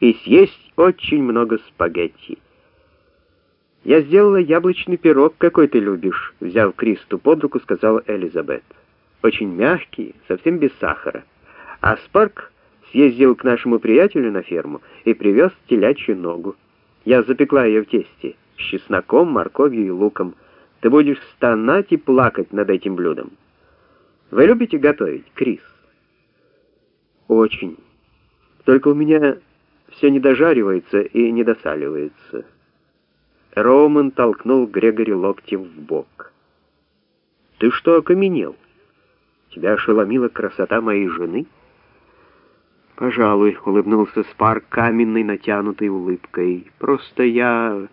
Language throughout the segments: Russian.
и съесть очень много спагетти. «Я сделала яблочный пирог, какой ты любишь», — взяв Кристу под руку, сказала Элизабет. «Очень мягкий, совсем без сахара. А Спарк съездил к нашему приятелю на ферму и привез телячью ногу. Я запекла ее в тесте с чесноком, морковью и луком. Ты будешь стонать и плакать над этим блюдом. Вы любите готовить, Крис?» «Очень. Только у меня все не дожаривается и не досаливается». Роуман толкнул Грегори локтем в бок. «Ты что окаменел? Тебя ошеломила красота моей жены?» «Пожалуй», — улыбнулся Спар каменной натянутой улыбкой. «Просто я...»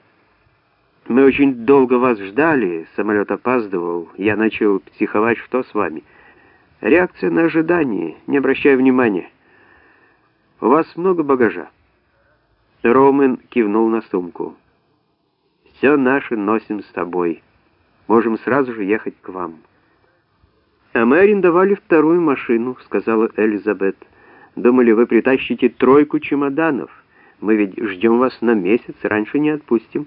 «Мы очень долго вас ждали, самолет опаздывал, я начал психовать, что с вами?» «Реакция на ожидание, не обращай внимания. У вас много багажа?» Роумен кивнул на сумку. Все наше носим с собой. Можем сразу же ехать к вам». «А мы арендовали вторую машину», — сказала Элизабет. «Думали, вы притащите тройку чемоданов. Мы ведь ждем вас на месяц, раньше не отпустим.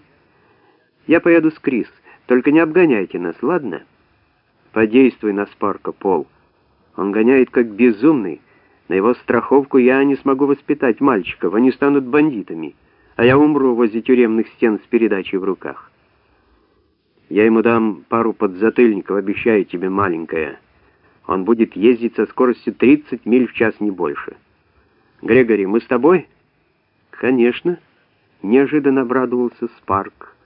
Я поеду с Крис, только не обгоняйте нас, ладно? Подействуй на Спарка, Пол. Он гоняет как безумный. На его страховку я не смогу воспитать мальчиков, они станут бандитами» а я умру возле тюремных стен с передачей в руках. Я ему дам пару подзатыльников, обещаю тебе, маленькая. Он будет ездить со скоростью 30 миль в час, не больше. Грегори, мы с тобой? Конечно. Неожиданно обрадовался Спарк.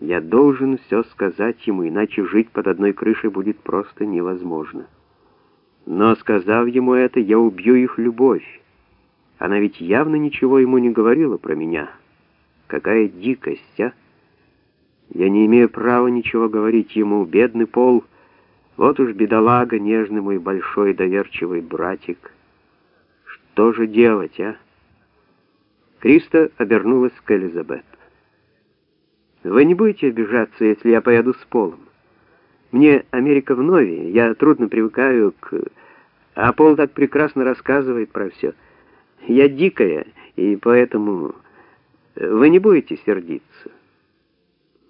Я должен все сказать ему, иначе жить под одной крышей будет просто невозможно. Но, сказав ему это, я убью их любовь. Она ведь явно ничего ему не говорила про меня. Какая дикость, а? Я не имею права ничего говорить ему, бедный пол. Вот уж бедолага, нежный мой большой доверчивый братик. Что же делать, а? Криста обернулась к Элизабет. Вы не будете обижаться, если я поеду с Полом? Мне Америка вновь, я трудно привыкаю к... А Пол так прекрасно рассказывает про все. Я дикая, и поэтому вы не будете сердиться.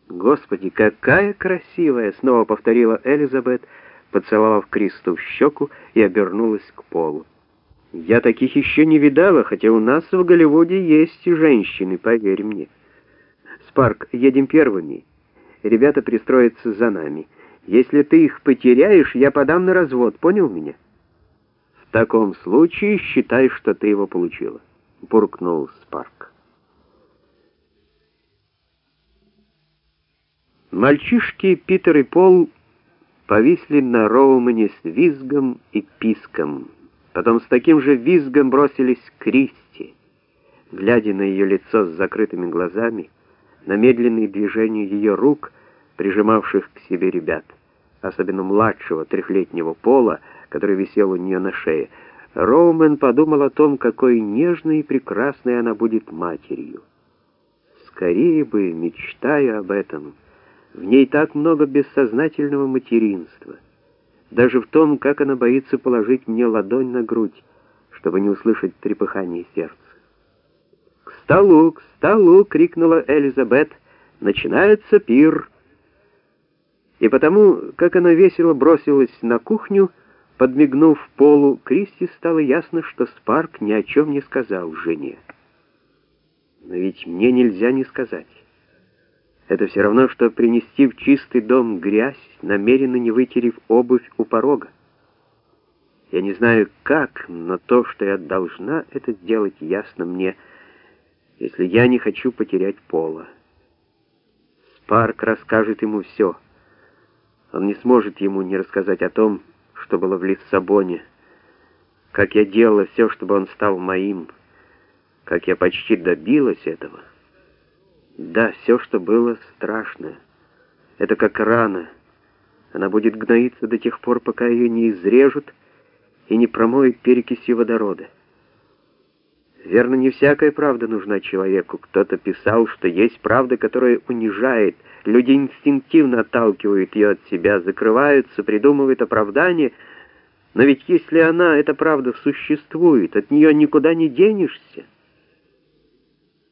Господи, какая красивая, снова повторила Элизабет, поцеловав Кристу в щеку и обернулась к полу. Я таких еще не видала, хотя у нас в Голливуде есть женщины, поверь мне. Спарк, едем первыми. Ребята пристроятся за нами. Если ты их потеряешь, я подам на развод, понял меня? «В таком случае считай, что ты его получила», — буркнул Спарк. Мальчишки Питер и Пол повисли на Роумане с визгом и писком. Потом с таким же визгом бросились к Кристи. Глядя на ее лицо с закрытыми глазами, на медленные движения ее рук, прижимавших к себе ребят, особенно младшего трехлетнего Пола, который висел у нее на шее, Роумен подумал о том, какой нежной и прекрасной она будет матерью. Скорее бы, мечтая об этом, в ней так много бессознательного материнства, даже в том, как она боится положить мне ладонь на грудь, чтобы не услышать трепыхание сердца. «К столу, к столу!» — крикнула Элизабет. «Начинается пир!» И потому, как она весело бросилась на кухню, Подмигнув Полу, Кристи стало ясно, что Спарк ни о чем не сказал жене. Но ведь мне нельзя не сказать. Это все равно, что принести в чистый дом грязь, намеренно не вытерев обувь у порога. Я не знаю как, но то, что я должна это сделать, ясно мне, если я не хочу потерять Пола. Спарк расскажет ему все. Он не сможет ему не рассказать о том, что было в Лиссабоне, как я делала все, чтобы он стал моим, как я почти добилась этого. Да, все, что было, страшно. Это как рана. Она будет гноиться до тех пор, пока ее не изрежут и не промоют перекисью водорода. Верно, не всякая правда нужна человеку. Кто-то писал, что есть правда, которая унижает, Люди инстинктивно отталкивают ее от себя, закрываются, придумывают оправдания, но ведь если она, эта правда, существует, от нее никуда не денешься.